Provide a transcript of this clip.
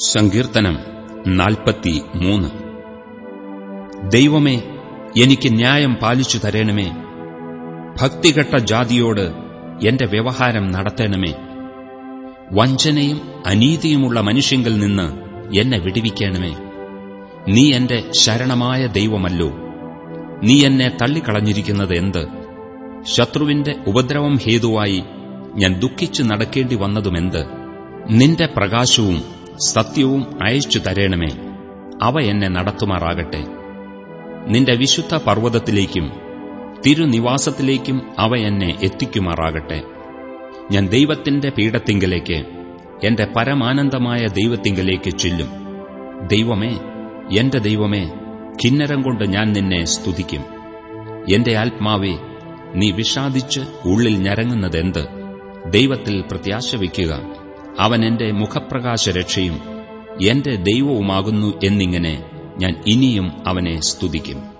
സങ്കീർത്തനം നാൽപ്പത്തി മൂന്ന് ദൈവമേ എനിക്ക് ന്യായം പാലിച്ചു തരണമേ. ഭക്തികെട്ട ജാതിയോട് എന്റെ വ്യവഹാരം നടത്തണമേ. വഞ്ചനയും അനീതിയുമുള്ള മനുഷ്യങ്കിൽ നിന്ന് എന്നെ വിടിവിക്കണമേ. നീ എന്റെ ശരണമായ ദൈവമല്ലോ. നീ എന്നെ തള്ളിക്കളഞ്ഞിരിക്കുന്നത് എന്ത്? ശത്രുവിന്റെ ഉപദ്രവം ഹേതുവായി ഞാൻ ദുഃഖിച്ചു നടക്കേണ്ടി വന്നതുമെന്ത് നിന്റെ പ്രകാശവും സത്യവും അയച്ചു തരേണമേ. അവ എന്നെ നടത്തുമാറാകട്ടെ. നിന്റെ വിശുദ്ധ പർവതത്തിലേക്കും തിരുനിവാസത്തിലേക്കും അവ എന്നെ എത്തിക്കുമാറാകട്ടെ. ഞാൻ ദൈവത്തിന്റെ പീഠത്തിങ്കലേക്ക് എന്റെ പരമാനന്ദമായ ദൈവത്തിങ്കലേക്ക് ചെല്ലും. ദൈവമേ എന്റെ ദൈവമേ കിന്നരം കൊണ്ട് ഞാൻ നിന്നെ സ്തുതിക്കും. എന്റെ ആത്മാവേ നീ വിഷാദിച്ച് ഉള്ളിൽ ഞരങ്ങുന്നതെന്ത്? ദൈവത്തിൽ പ്രത്യാശ വയ്ക്കുക. അവൻ എന്റെ മുഖപ്രകാശ രക്ഷയും എന്റെ ദൈവവുമാകുന്നു എന്നിങ്ങനെ ഞാൻ ഇനിയും അവനെ സ്തുതിക്കും.